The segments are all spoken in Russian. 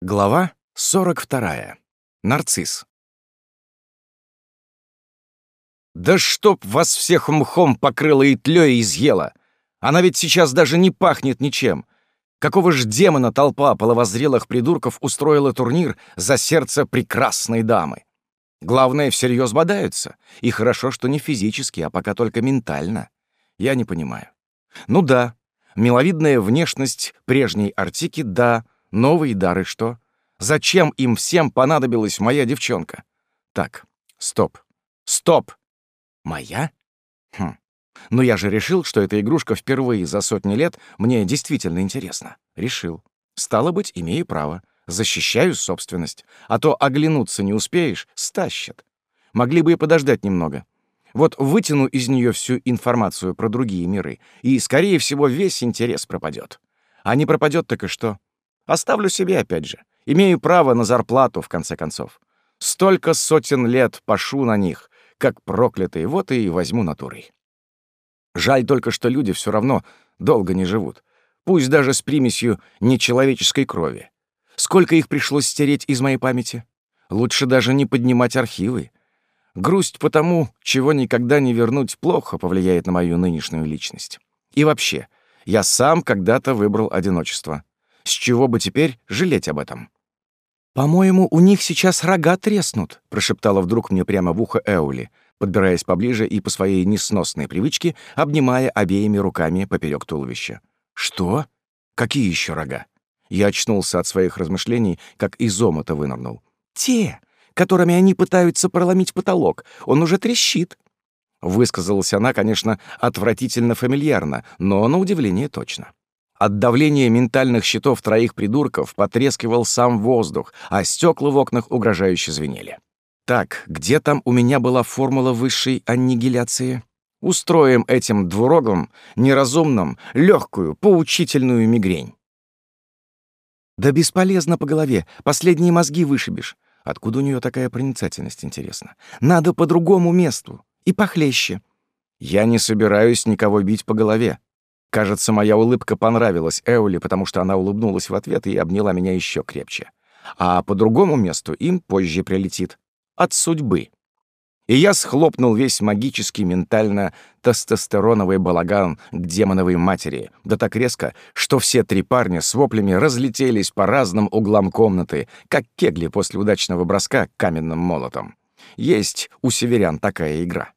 Глава 42. Нарцисс. «Да чтоб вас всех мхом покрыло и тлёй и изъело! Она ведь сейчас даже не пахнет ничем! Какого ж демона толпа половозрелых придурков устроила турнир за сердце прекрасной дамы? Главное, всерьез бодаются, и хорошо, что не физически, а пока только ментально. Я не понимаю. Ну да, миловидная внешность прежней Артики — да, — Новые дары что? Зачем им всем понадобилась моя девчонка? Так, стоп. Стоп! Моя? Хм. Но я же решил, что эта игрушка впервые за сотни лет мне действительно интересна. Решил. Стало быть, имею право. Защищаю собственность. А то оглянуться не успеешь — стащат. Могли бы и подождать немного. Вот вытяну из нее всю информацию про другие миры, и, скорее всего, весь интерес пропадет. А не пропадет так и что? Оставлю себе, опять же. Имею право на зарплату, в конце концов. Столько сотен лет пошу на них, как проклятые, вот и возьму натурой. Жаль только, что люди все равно долго не живут. Пусть даже с примесью нечеловеческой крови. Сколько их пришлось стереть из моей памяти? Лучше даже не поднимать архивы. Грусть по тому, чего никогда не вернуть, плохо повлияет на мою нынешнюю личность. И вообще, я сам когда-то выбрал одиночество. С чего бы теперь жалеть об этом? «По-моему, у них сейчас рога треснут», — прошептала вдруг мне прямо в ухо Эули, подбираясь поближе и по своей несносной привычке обнимая обеими руками поперек туловища. «Что? Какие еще рога?» Я очнулся от своих размышлений, как из омута вынырнул. «Те, которыми они пытаются проломить потолок. Он уже трещит». Высказалась она, конечно, отвратительно фамильярно, но на удивление точно. От давления ментальных щитов троих придурков потрескивал сам воздух, а стекла в окнах угрожающе звенели. Так, где там у меня была формула высшей аннигиляции? Устроим этим двурогом, неразумным, легкую, поучительную мигрень. Да бесполезно по голове, последние мозги вышибешь. Откуда у нее такая проницательность, интересно? Надо по другому месту и похлеще. Я не собираюсь никого бить по голове. Кажется, моя улыбка понравилась Эули, потому что она улыбнулась в ответ и обняла меня еще крепче. А по другому месту им позже прилетит. От судьбы. И я схлопнул весь магический ментально-тестостероновый балаган к демоновой матери, да так резко, что все три парня с воплями разлетелись по разным углам комнаты, как кегли после удачного броска каменным молотом. Есть у северян такая игра.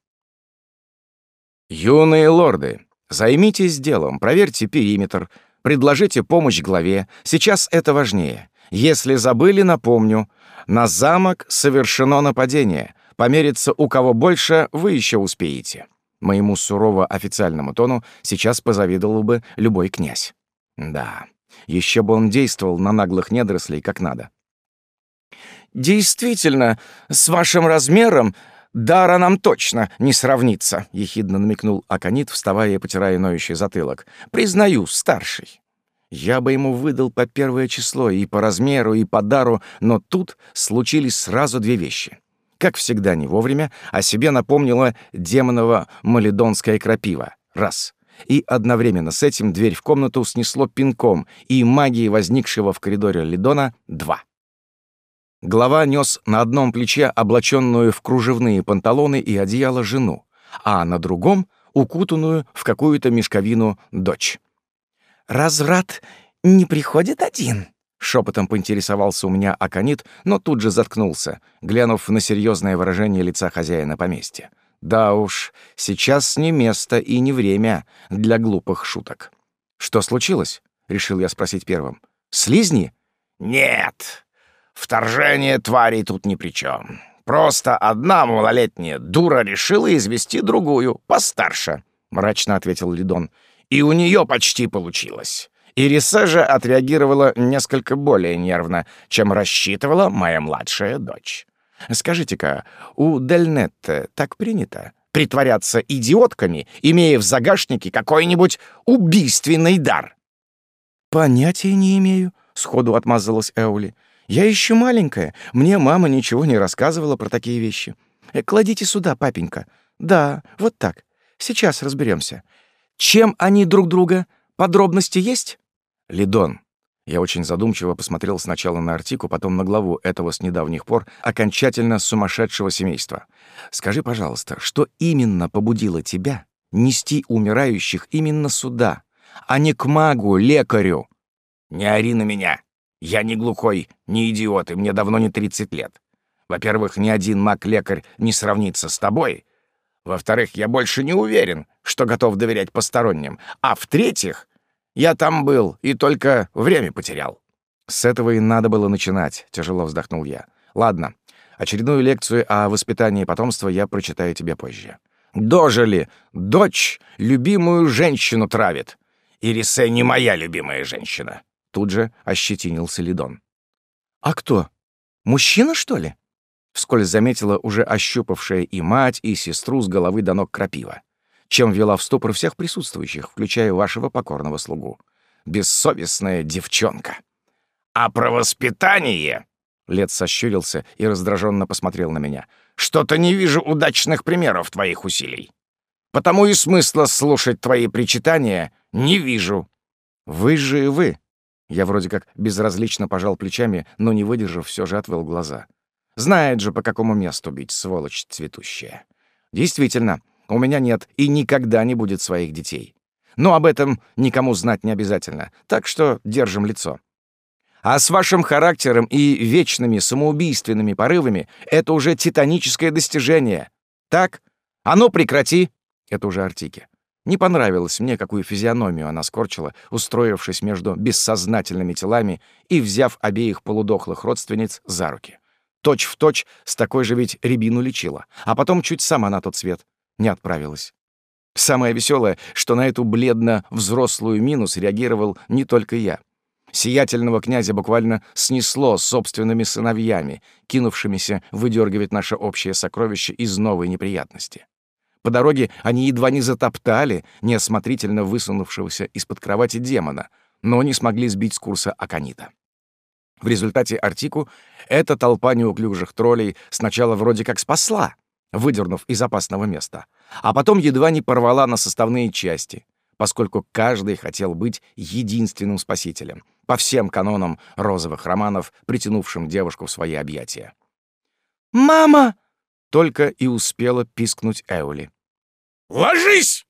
«Юные лорды», Займитесь делом, проверьте периметр, предложите помощь главе. Сейчас это важнее. Если забыли, напомню. На замок совершено нападение. Помериться у кого больше вы еще успеете. Моему сурово официальному тону сейчас позавидовал бы любой князь. Да, еще бы он действовал на наглых недорослей как надо. «Действительно, с вашим размером «Дара нам точно не сравнится», — ехидно намекнул Аконит, вставая и потирая ноющий затылок. «Признаю, старший». Я бы ему выдал по первое число и по размеру, и по дару, но тут случились сразу две вещи. Как всегда не вовремя, о себе напомнила демонова малидонская крапива. Раз. И одновременно с этим дверь в комнату снесло пинком, и магии возникшего в коридоре Лидона — два. Глава нес на одном плече облаченную в кружевные панталоны и одеяло жену, а на другом — укутанную в какую-то мешковину дочь. «Разврат не приходит один?» — шепотом поинтересовался у меня Аконит, но тут же заткнулся, глянув на серьезное выражение лица хозяина поместья. «Да уж, сейчас не место и не время для глупых шуток». «Что случилось?» — решил я спросить первым. «Слизни?» «Нет!» Вторжение тварей тут ни при чем. Просто одна малолетняя дура решила извести другую, постарше», — мрачно ответил Лидон. «И у нее почти получилось». Ириса же отреагировала несколько более нервно, чем рассчитывала моя младшая дочь. «Скажите-ка, у Дельнетте так принято притворяться идиотками, имея в загашнике какой-нибудь убийственный дар?» «Понятия не имею», — сходу отмазалась Эули. Я еще маленькая, мне мама ничего не рассказывала про такие вещи. Э, кладите сюда, папенька. Да, вот так. Сейчас разберемся. Чем они друг друга? Подробности есть? Лидон, Я очень задумчиво посмотрел сначала на Артику, потом на главу этого с недавних пор окончательно сумасшедшего семейства. Скажи, пожалуйста, что именно побудило тебя нести умирающих именно сюда, а не к магу, лекарю? Не ори на меня. Я не глухой, не идиот, и мне давно не 30 лет. Во-первых, ни один маг-лекарь не сравнится с тобой. Во-вторых, я больше не уверен, что готов доверять посторонним. А в-третьих, я там был и только время потерял». «С этого и надо было начинать», — тяжело вздохнул я. «Ладно, очередную лекцию о воспитании потомства я прочитаю тебе позже». «Дожили! Дочь любимую женщину травит! Ирисе не моя любимая женщина!» Тут же ощетинился Лидон. «А кто? Мужчина, что ли?» Вскользь заметила уже ощупавшая и мать, и сестру с головы до ног крапива чем ввела в ступор всех присутствующих, включая вашего покорного слугу. Бессовестная девчонка. А про воспитание... Лет сощурился и раздраженно посмотрел на меня. «Что-то не вижу удачных примеров твоих усилий. Потому и смысла слушать твои причитания не вижу». «Вы же вы!» Я вроде как безразлично пожал плечами, но, не выдержав, все же отвел глаза. Знает же, по какому месту бить, сволочь цветущая. Действительно, у меня нет и никогда не будет своих детей. Но об этом никому знать не обязательно, так что держим лицо. А с вашим характером и вечными самоубийственными порывами это уже титаническое достижение. Так? А ну прекрати!» Это уже Артике. Не понравилось мне, какую физиономию она скорчила, устроившись между бессознательными телами и взяв обеих полудохлых родственниц за руки. Точь в точь с такой же ведь рябину лечила, а потом чуть сама на тот свет не отправилась. Самое веселое, что на эту бледно-взрослую мину среагировал не только я. Сиятельного князя буквально снесло собственными сыновьями, кинувшимися выдергивать наше общее сокровище из новой неприятности. По дороге они едва не затоптали неосмотрительно высунувшегося из-под кровати демона, но не смогли сбить с курса Аканита. В результате Артику эта толпа неуклюжих троллей сначала вроде как спасла, выдернув из опасного места, а потом едва не порвала на составные части, поскольку каждый хотел быть единственным спасителем, по всем канонам розовых романов, притянувшим девушку в свои объятия. «Мама!» — только и успела пискнуть Эули. «Ложись!»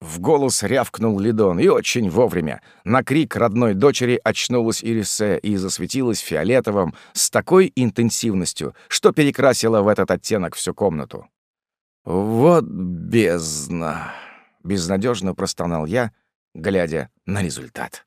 В голос рявкнул Лидон, и очень вовремя. На крик родной дочери очнулась Ирисе и засветилась фиолетовым с такой интенсивностью, что перекрасила в этот оттенок всю комнату. «Вот бездна!» — безнадежно простонал я, глядя на результат.